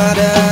harder.